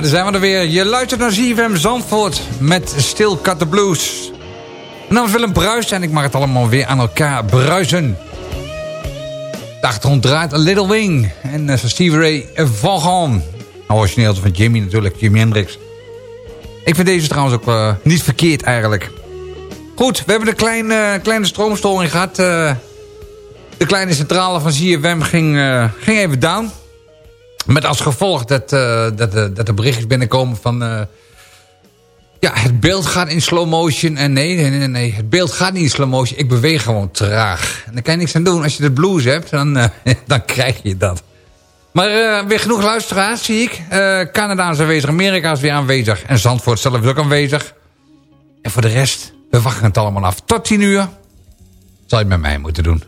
Ja, daar zijn we er weer. Je luistert naar ZFM Zandvoort met Still Cut Blues. Mijn naam is Willem Bruis en ik mag het allemaal weer aan elkaar bruisen. De achtergrond draait Little Wing en uh, Steve Ray Vaughan. Origineel van Jimmy natuurlijk, Jimi Hendrix. Ik vind deze trouwens ook uh, niet verkeerd eigenlijk. Goed, we hebben een kleine, kleine stroomstoring gehad. De kleine centrale van ZFM ging, ging even down. Met als gevolg dat, uh, dat, uh, dat er berichtjes binnenkomen van... Uh, ja, het beeld gaat in slow motion. En nee, nee, nee, nee, het beeld gaat niet in slow motion. Ik beweeg gewoon traag. En daar kan je niks aan doen. Als je de blues hebt, dan, dan krijg je dat. Maar weer genoeg luisteraars, zie ik. Canada is aanwezig, Amerika is weer aanwezig. En Zandvoort zelf is ook aanwezig. En voor de rest, we wachten het allemaal af. Tot 10 uur. Zal je het met mij moeten doen.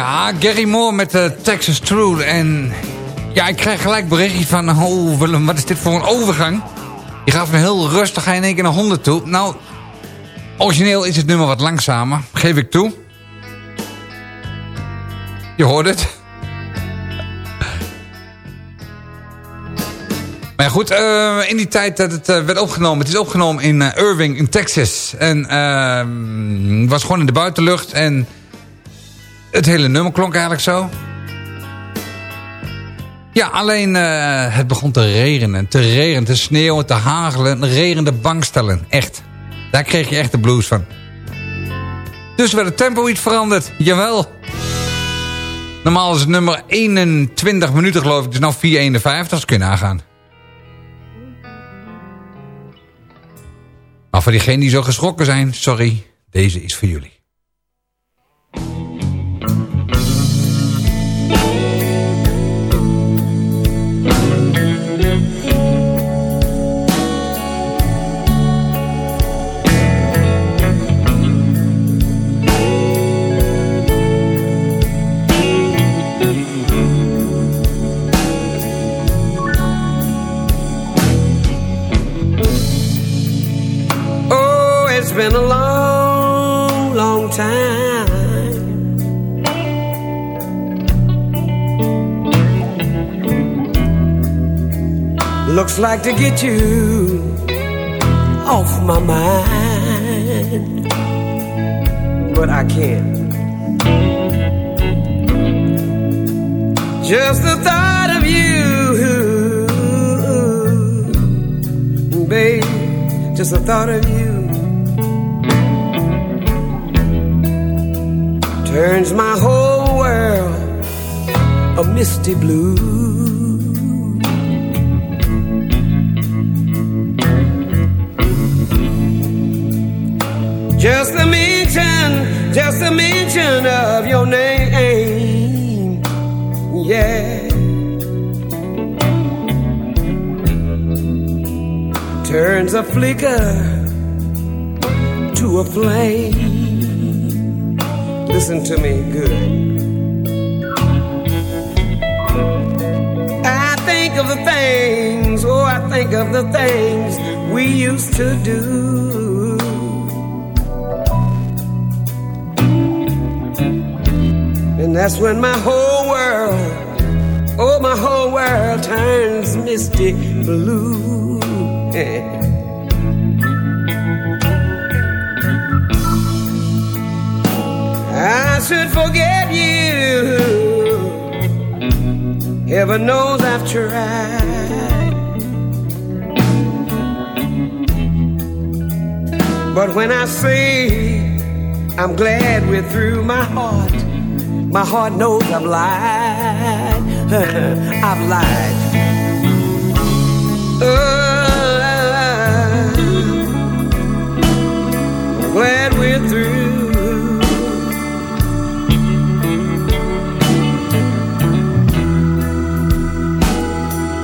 Ja, Gary Moore met de Texas True. En ja, ik krijg gelijk berichtjes van... Oh Willem, wat is dit voor een overgang? Je gaat van heel rustig in één keer naar 100 toe. Nou, origineel is het nummer wat langzamer, geef ik toe. Je hoort het. Maar goed, uh, in die tijd dat het uh, werd opgenomen... Het is opgenomen in Irving, in Texas. En ehm, was gewoon in de buitenlucht. En het hele nummer klonk eigenlijk zo. Ja, alleen het begon te regenen, te regenen, te sneeuwen, te hagelen. Regende bankstellen, echt. Daar kreeg je echt de blues van. Dus werd het tempo iets veranderd, jawel. Normaal is het nummer 21 minuten geloof ik, dus nou 4,51 als kun je nagaan. Maar voor diegenen die zo geschrokken zijn, sorry, deze is voor jullie. Been a long, long time. Looks like to get you off my mind, but I can't. Just the thought of you, babe, just the thought of you turns my whole world a misty blue. Just the mention, just the mention of your name, yeah. Turns a flicker to a flame Listen to me good. I think of the things, oh, I think of the things we used to do. And that's when my whole world, oh, my whole world turns misty blue. I should forget you. Heaven knows I've tried. But when I say I'm glad we're through, my heart, my heart knows I've lied. I've lied. Oh, I'm glad we're through.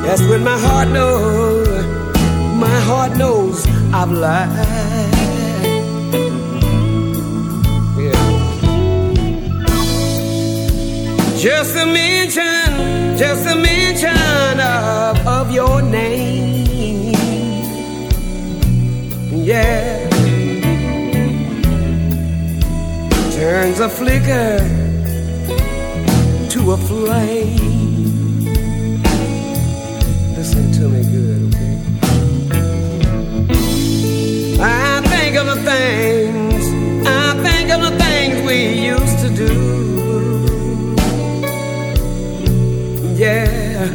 That's when my heart knows, my heart knows I've lied. Just a mention, just a mention of, of your name. Yeah. Turns a flicker to a flame. Things, I think of the things we used to do. Yeah.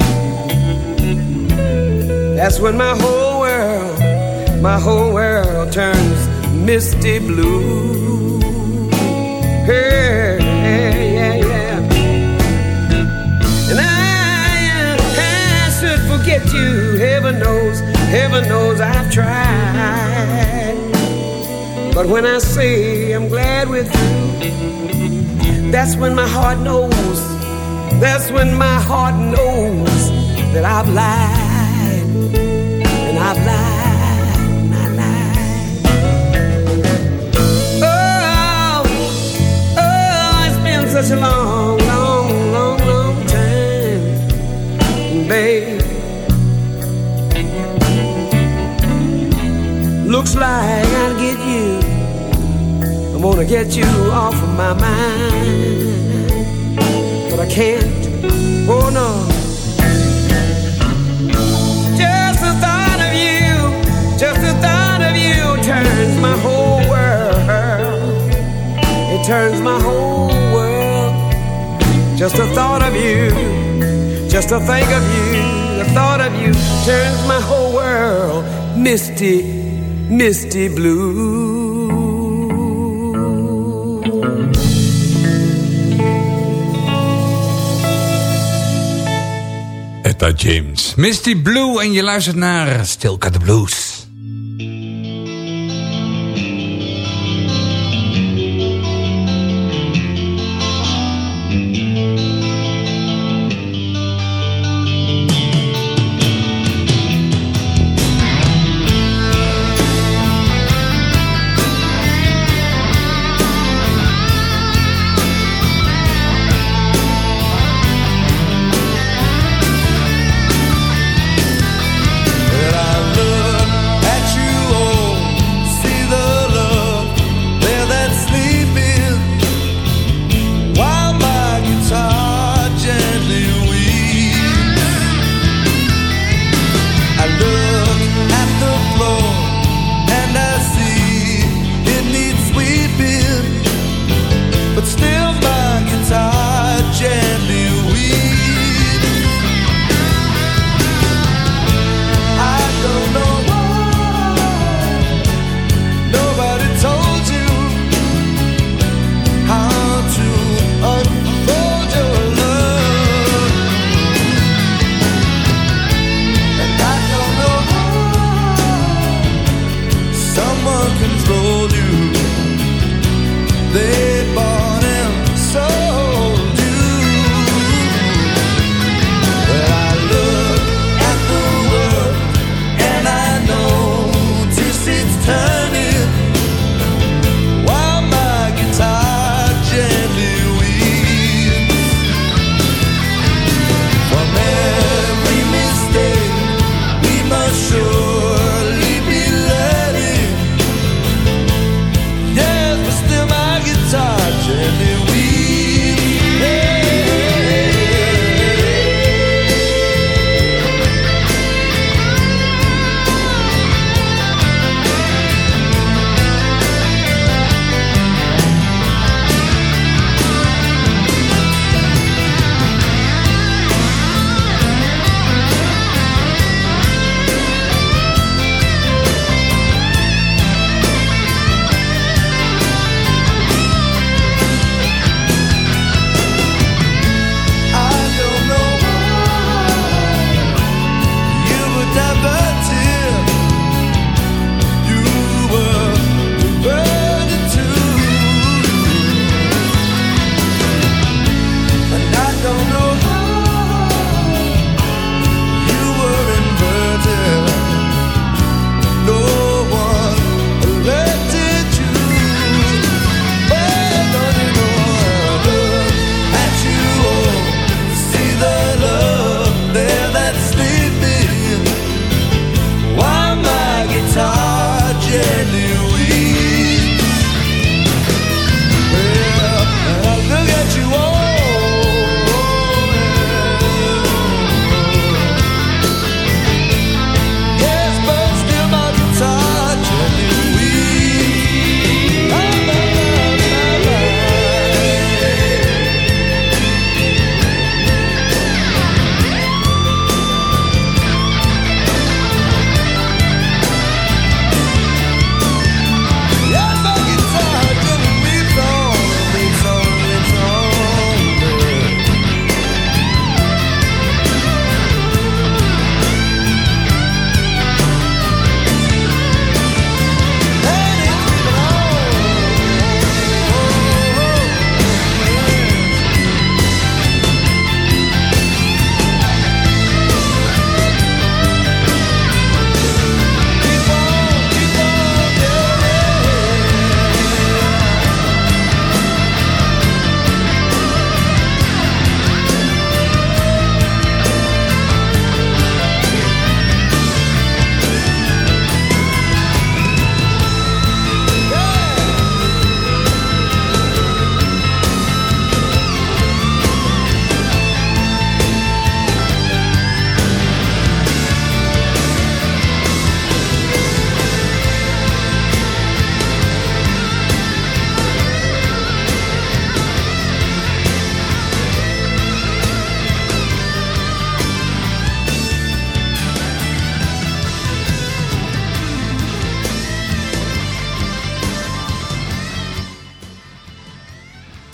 That's when my whole world, my whole world turns misty blue. Hey, yeah, yeah. And I, I should forget you. Heaven knows, heaven knows I've tried. But when I say I'm glad with you, that's when my heart knows. That's when my heart knows that I've lied. And I've lied. And I lied. Oh, oh, it's been such a long, long, long, long time, babe. Looks like I'll get you I wanna get you off of my mind, but I can't. Oh no. Just the thought of you, just the thought of you turns my whole world. It turns my whole world. Just the thought of you, just to think of you, the thought of you turns my whole world misty, misty blue. James. Misty Blue en je luistert naar Got the Blues.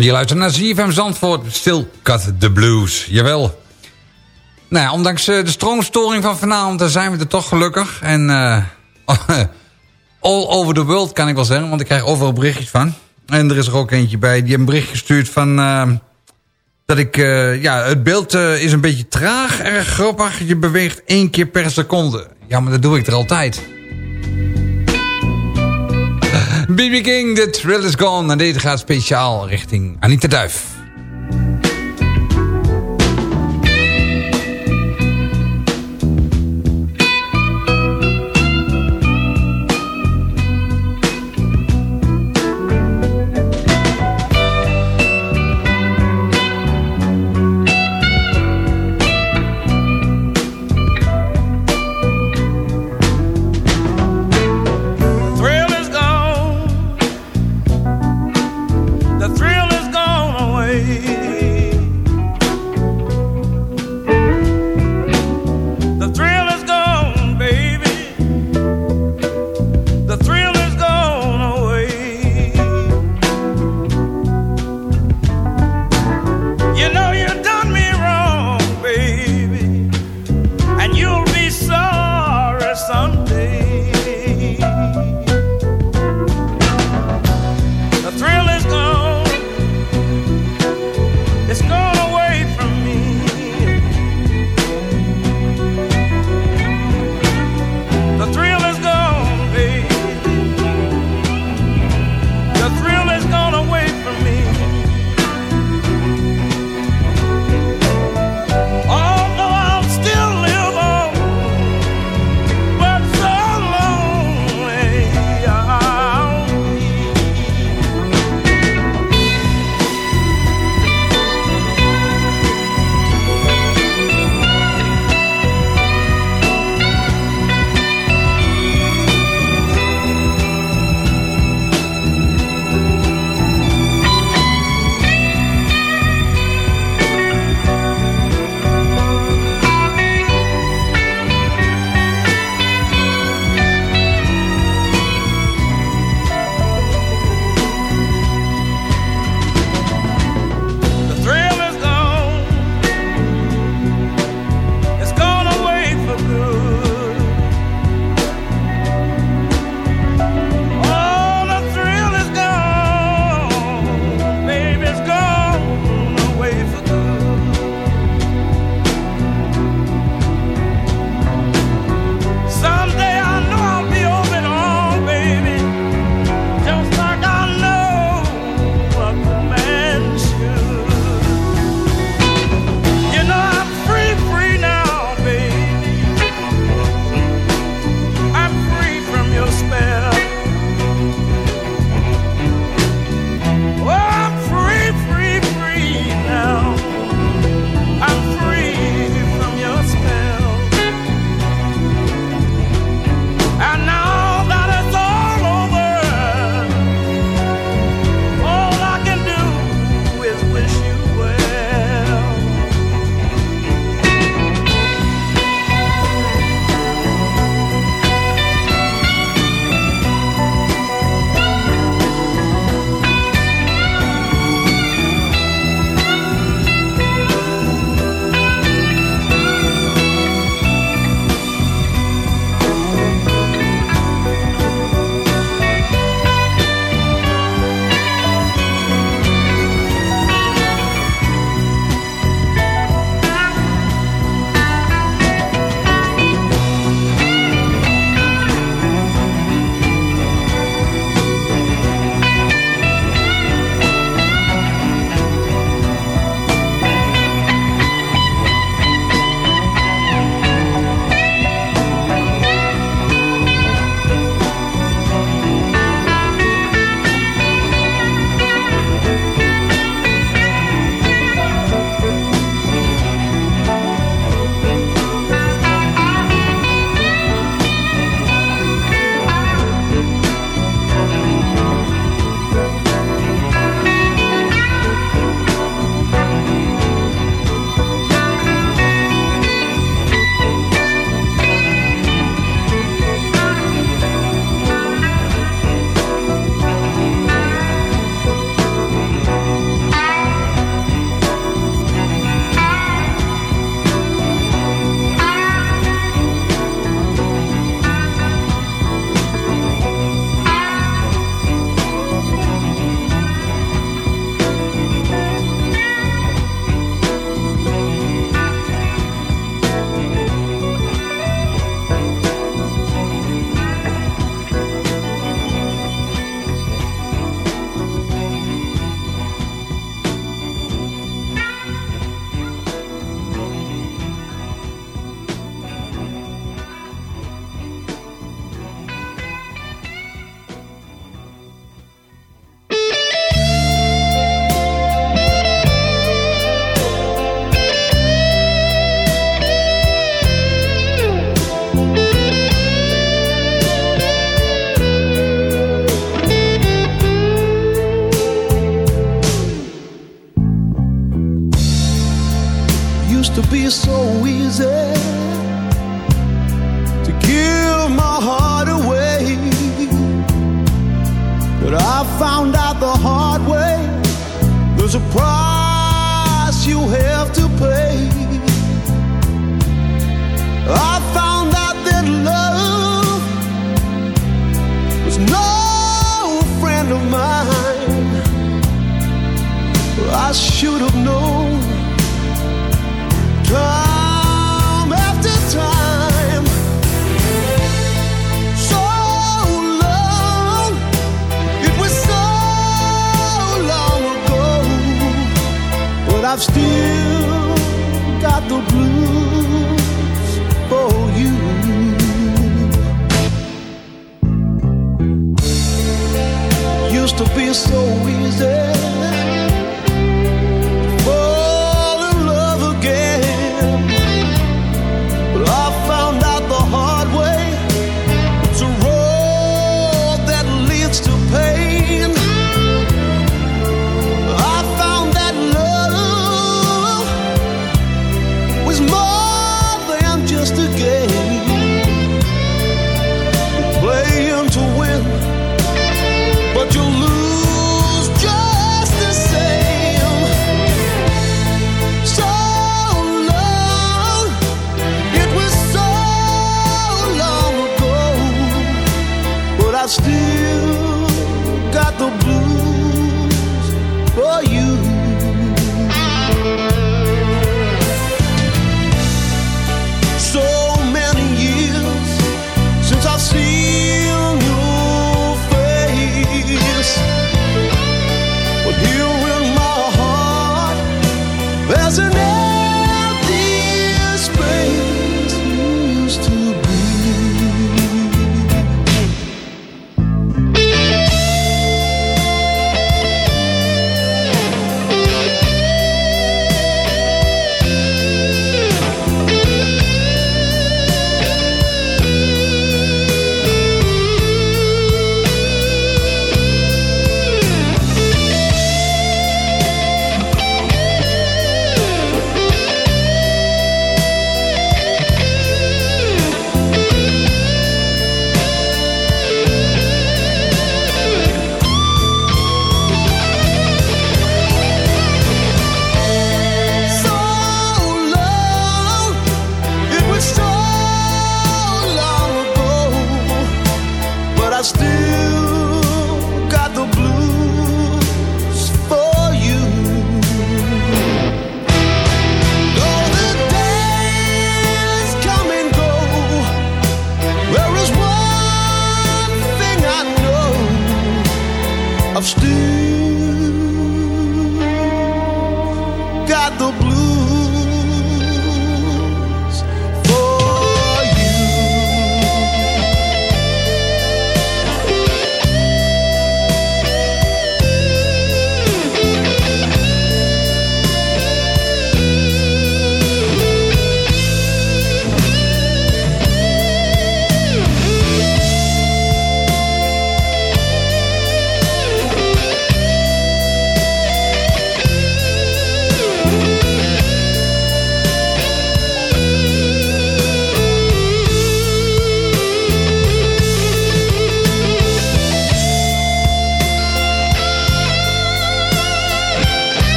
Je luistert naar ZFM Zandvoort, Still Cut the Blues. Jawel. Nou ja, ondanks uh, de stroomstoring van vanavond zijn we er toch gelukkig. En uh, all over the world kan ik wel zeggen, want ik krijg overal berichtjes van. En er is er ook eentje bij, die een bericht gestuurd van... Uh, dat ik, ja, het beeld is een beetje traag, erg grappig. Je beweegt één keer per seconde. Ja, maar dat doe ik er altijd. BB King, The Thrill is Gone. En deze gaat speciaal richting Anita Duif.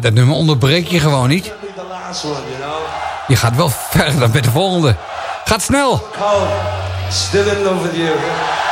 Dat nummer onderbreek je gewoon niet. Je gaat wel verder dan de volgende. Gaat snel. Still in you.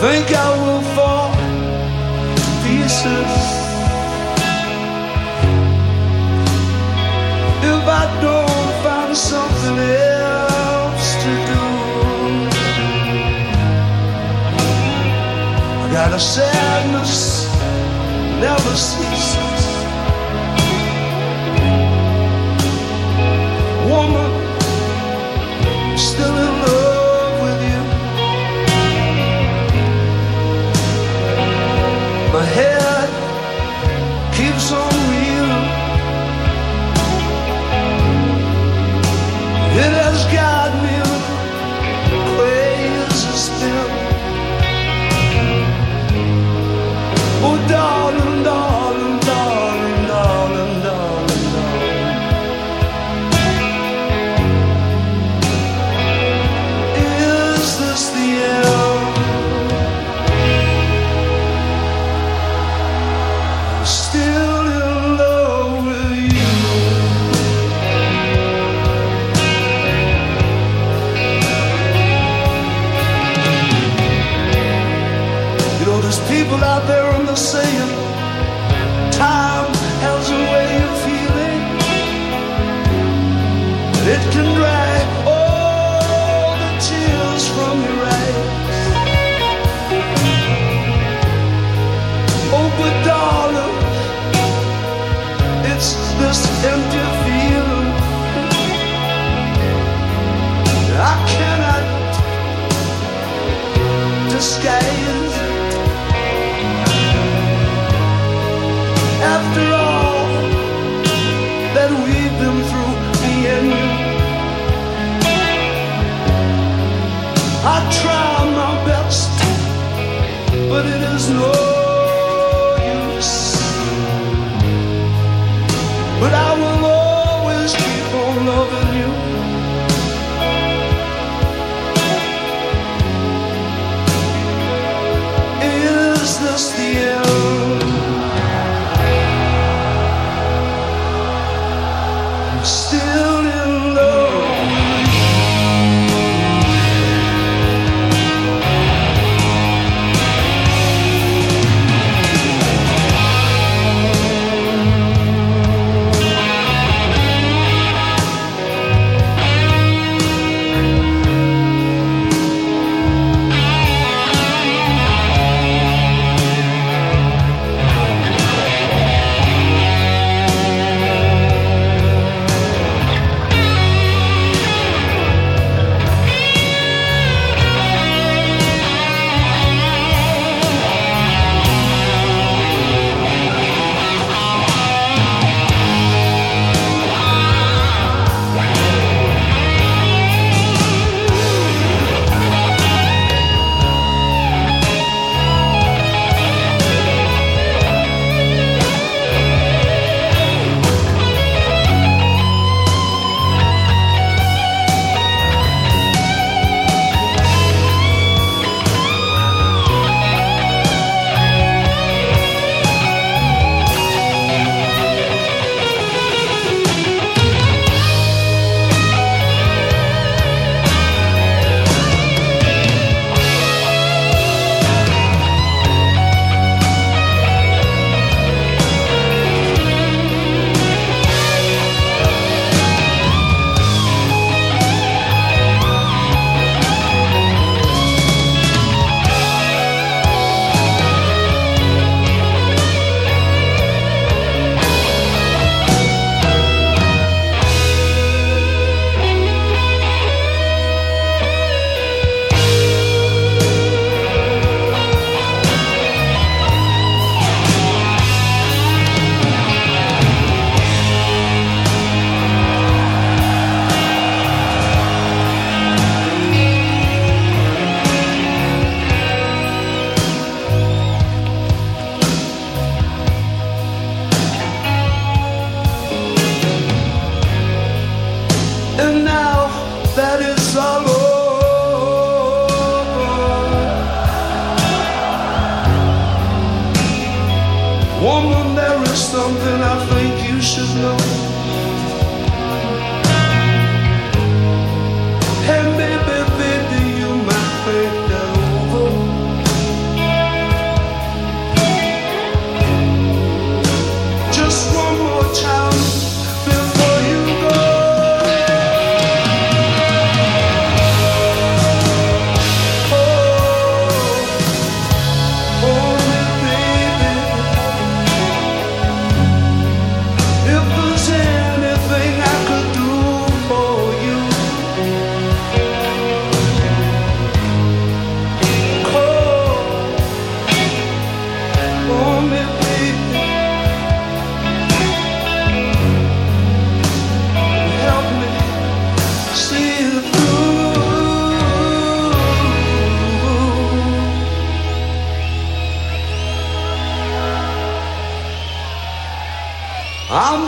think I will fall to pieces if I don't find something else to do. I got a sadness never ceases. Woman.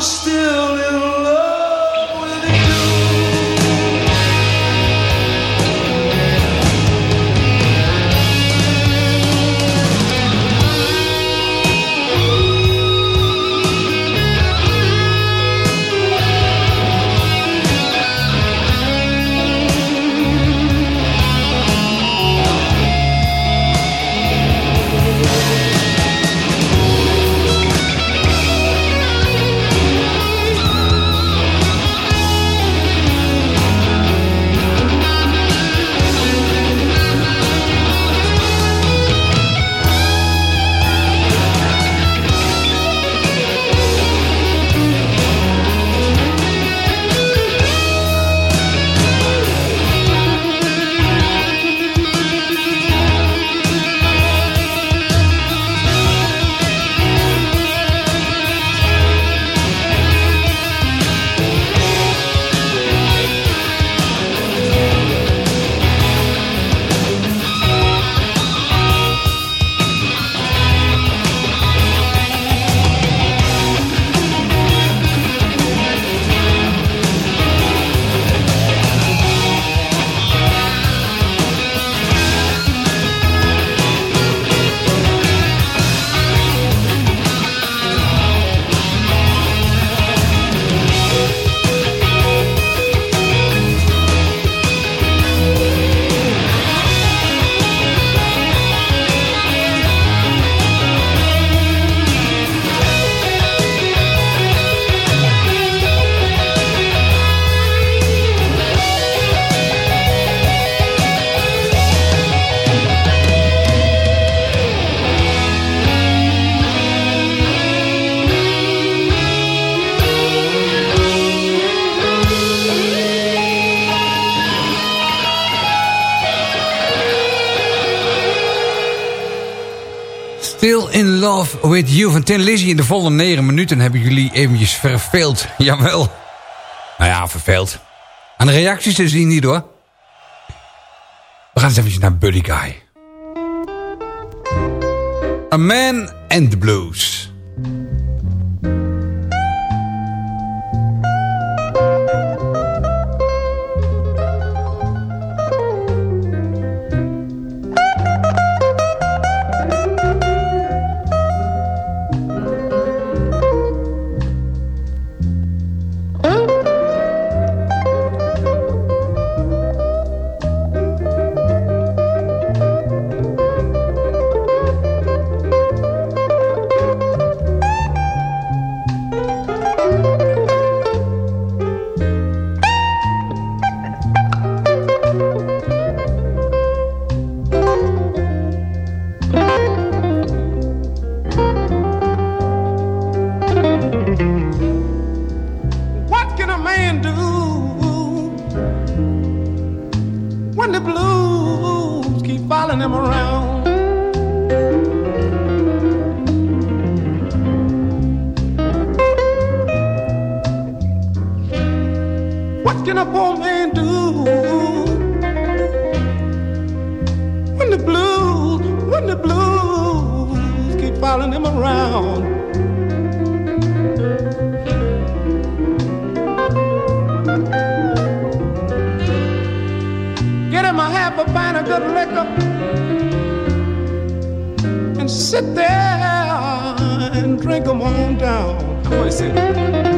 Still in Love with You van Tin Lizzy. In de volle 9 minuten hebben jullie eventjes verveeld. Jawel. Nou ja, verveeld. Aan de reacties te zien niet hoor. We gaan eens eventjes naar Buddy Guy. A Man and the Blues. a poor man do when the blues, when the blues keep following him around? Get him a half a pint of good liquor and sit there and drink him on down. Come on, sit.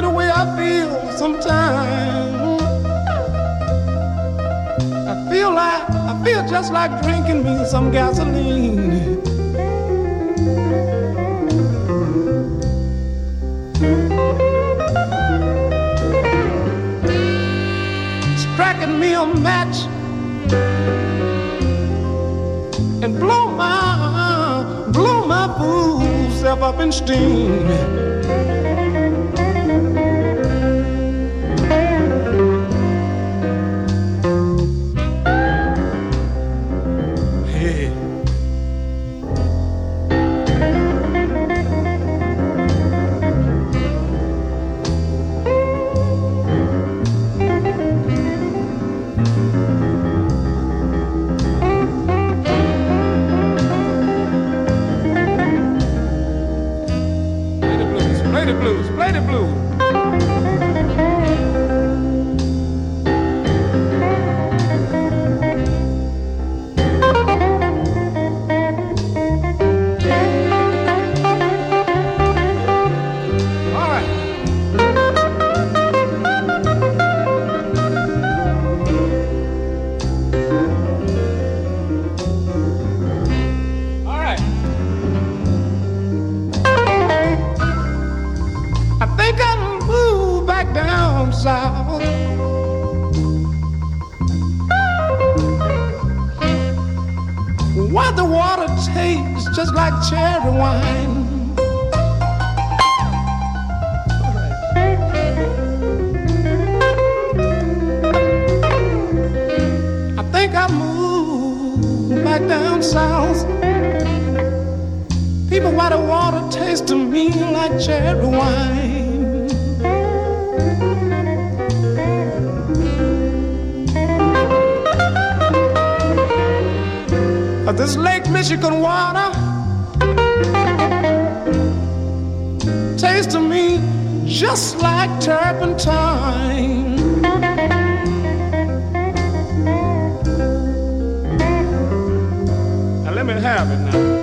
the way I feel sometimes. I feel like I feel just like drinking me some gasoline. Striking me a match and blow my blow my booze self up in steam. cherry wine. I think I moved back down south. People, why the water taste to me like cherry wine? This Lake Michigan water to me just like turpentine. Now let me have it now.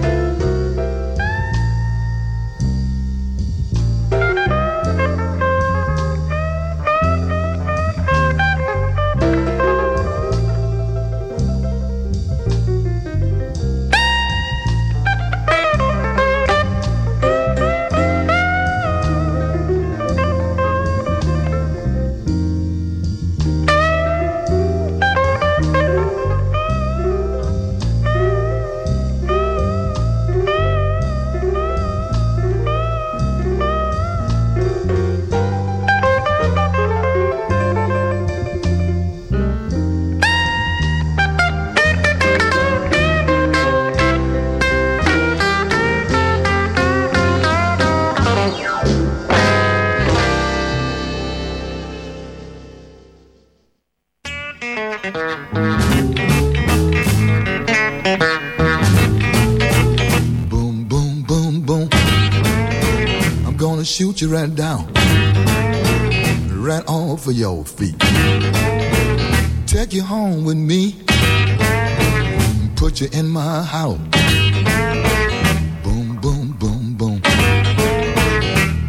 put you right down, right off of your feet. Take you home with me, put you in my house. Boom, boom, boom, boom.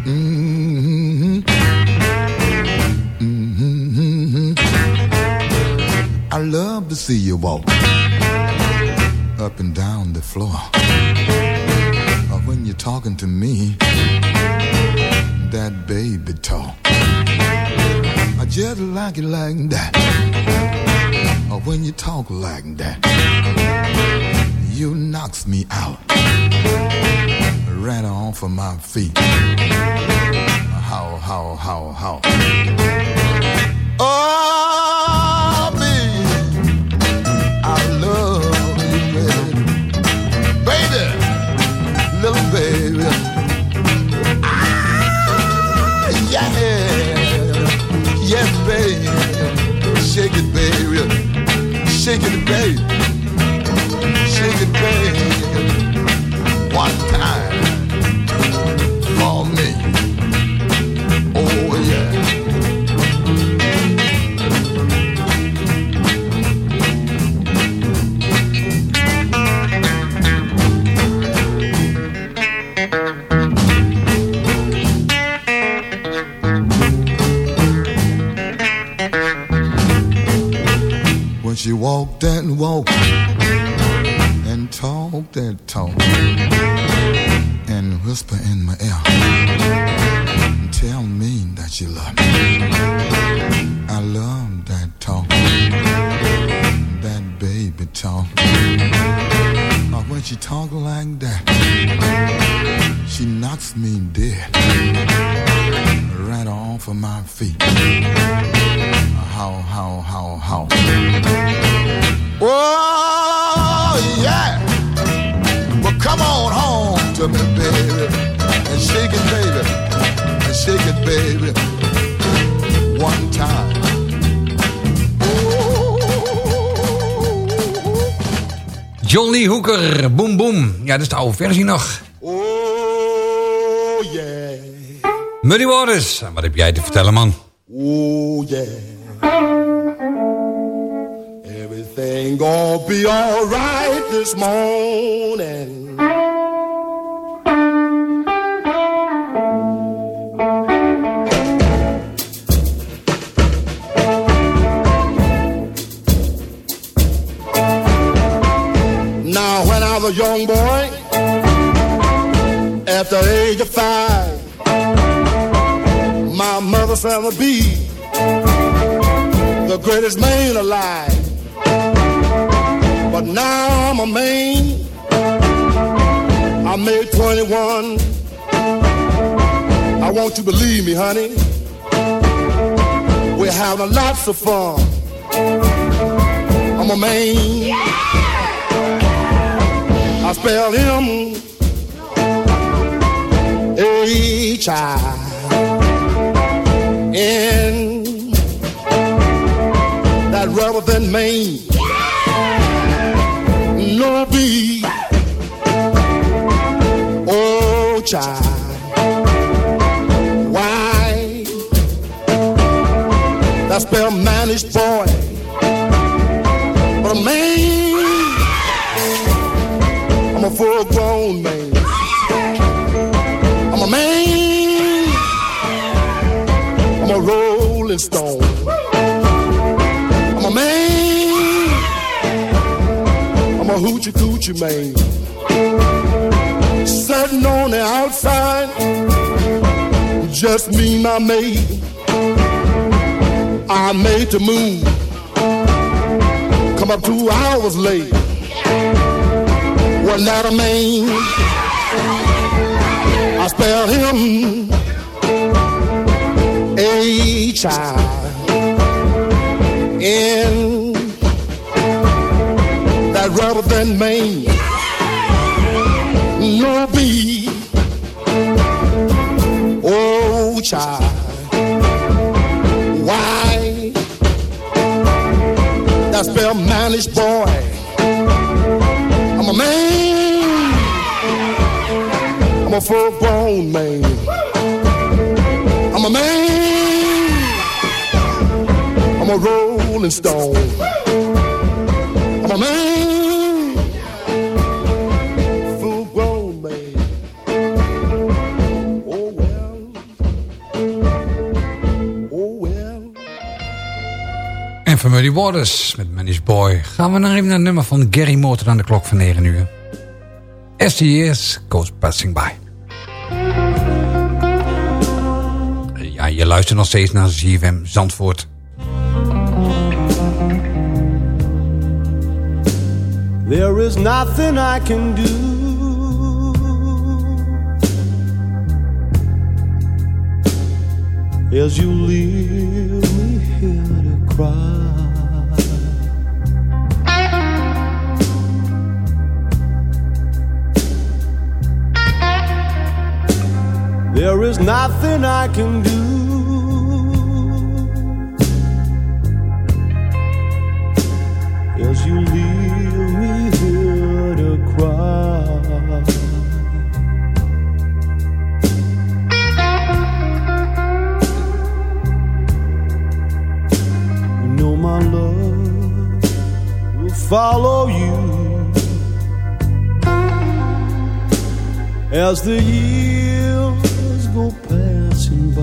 Mm-hmm. Mm-hmm. mm-hmm. I love to see you walk up and down the floor when you're talking to me that baby talk. I just like it like that. Or when you talk like that, you knocks me out. Right off of my feet. How, how, how, how. Shake it, baby. Shake it, baby. One time and talked and whisper in my ear and tell me that you love me. I love that talk, that baby talk. Or when she talk like that, she knocks me dead right off of my feet. How, how, how, how. Oh, yeah. To me, baby. And shake it, baby. And shake it, baby. One time. John Lee Hooker, Boom Boom. Ja, dat is de oude versie nog. Oh, yeah. Muddy Waters. En Wat heb jij te vertellen, man? Oh, yeah. Everything gonna be alright this morning. A young boy, at the age of five, my mother said to be the greatest man alive. But now I'm a man. I made 21. I want you to believe me, honey. We're having lots of fun. I'm a man. I spell him H I N. That rather than Maine. No B. Oh, child. Why? That spell managed boy. But a man. A full grown man. I'm a man. I'm a rolling stone. I'm a man. I'm a hoochie coochie man. Sitting on the outside, just me, my maid. I made the move. Come up two hours late. That a man? I spelled him H I N. That rather than Maine. No B. Oh, child. Why? That spell managed boy. A full grown man. I'm a man. I'm a rolling stone. I'm a man, full grown man. Oh well, oh. En van Muddy Waters met Manish Boy. Gaan we nog even naar het nummer van Gary Moore aan de klok van 9 uur. Years goes passing by. Luistert nog steeds naar ZFM Zandvoort. There is nothing I can do. As you leave me here to cry. There is nothing I can do. Follow you as the years go passing by.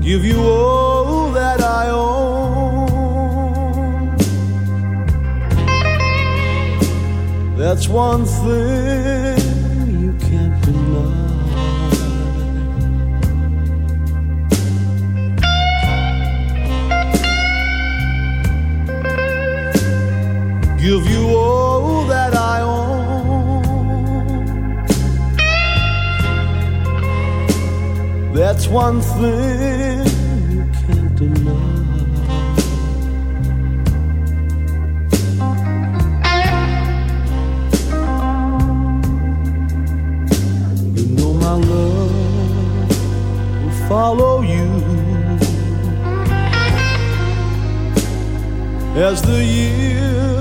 Give you all that I own. That's one thing Give you all that I own. That's one thing you can't deny. You know my love will follow you as the years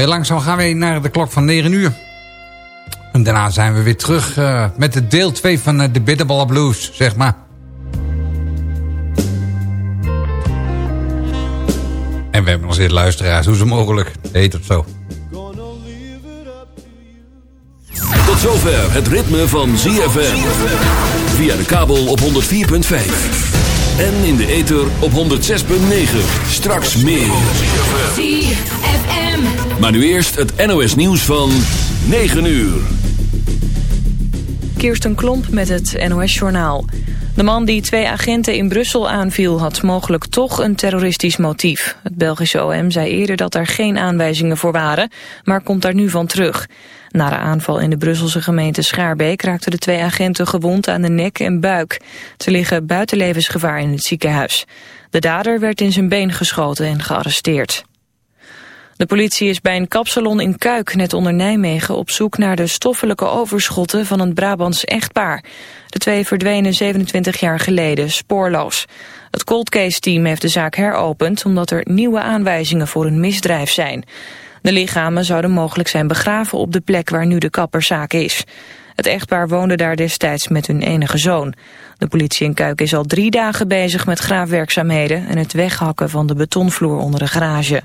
heel langzaam gaan we naar de klok van 9 uur. En daarna zijn we weer terug eh, met de deel 2 van eh, de Bitterball Blues, zeg maar. En we hebben nog steeds luisteraars, hoe het mogelijk? Heet het zo. Tot zover het ritme van ZFM. Via de kabel op 104.5. En in de ether op 106.9. Straks meer. ZFM. Maar nu eerst het NOS nieuws van 9 uur. Kirsten Klomp met het NOS-journaal. De man die twee agenten in Brussel aanviel had mogelijk toch een terroristisch motief. Het Belgische OM zei eerder dat er geen aanwijzingen voor waren, maar komt daar nu van terug. Na de aanval in de Brusselse gemeente Schaarbeek raakten de twee agenten gewond aan de nek en buik. Ze liggen buiten levensgevaar in het ziekenhuis. De dader werd in zijn been geschoten en gearresteerd. De politie is bij een kapsalon in Kuik, net onder Nijmegen, op zoek naar de stoffelijke overschotten van een Brabants echtpaar. De twee verdwenen 27 jaar geleden, spoorloos. Het cold case team heeft de zaak heropend omdat er nieuwe aanwijzingen voor een misdrijf zijn. De lichamen zouden mogelijk zijn begraven op de plek waar nu de kapperszaak is. Het echtpaar woonde daar destijds met hun enige zoon. De politie in Kuik is al drie dagen bezig met graafwerkzaamheden en het weghakken van de betonvloer onder de garage.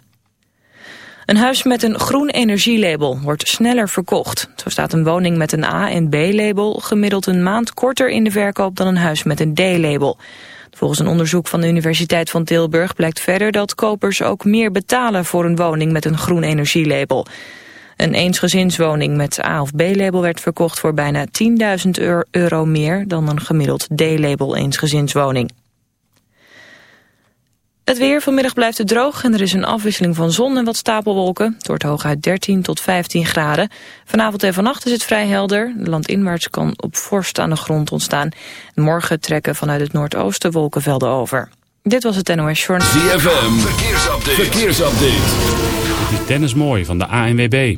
Een huis met een groen energielabel wordt sneller verkocht. Zo staat een woning met een A- en B-label gemiddeld een maand korter in de verkoop dan een huis met een D-label. Volgens een onderzoek van de Universiteit van Tilburg blijkt verder dat kopers ook meer betalen voor een woning met een groen energielabel. Een eensgezinswoning met A- of B-label werd verkocht voor bijna 10.000 euro meer dan een gemiddeld D-label eensgezinswoning. Het weer vanmiddag blijft het droog en er is een afwisseling van zon en wat stapelwolken. Het wordt hooguit 13 tot 15 graden. Vanavond en vannacht is het vrij helder. De landinwaarts kan op vorst aan de grond ontstaan. Morgen trekken vanuit het noordoosten wolkenvelden over. Dit was het NOS Journal. ZFM, verkeersupdate. verkeersupdate. Dit is Dennis Mooi van de ANWB.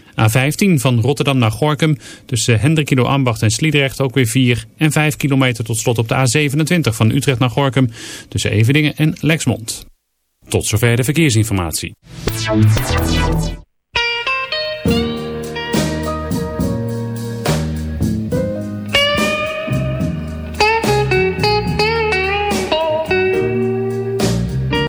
A15 van Rotterdam naar Gorkum tussen Hendrikido Ambacht en Sliedrecht ook weer 4. En 5 kilometer tot slot op de A27 van Utrecht naar Gorkum tussen Evedingen en Lexmond. Tot zover de verkeersinformatie.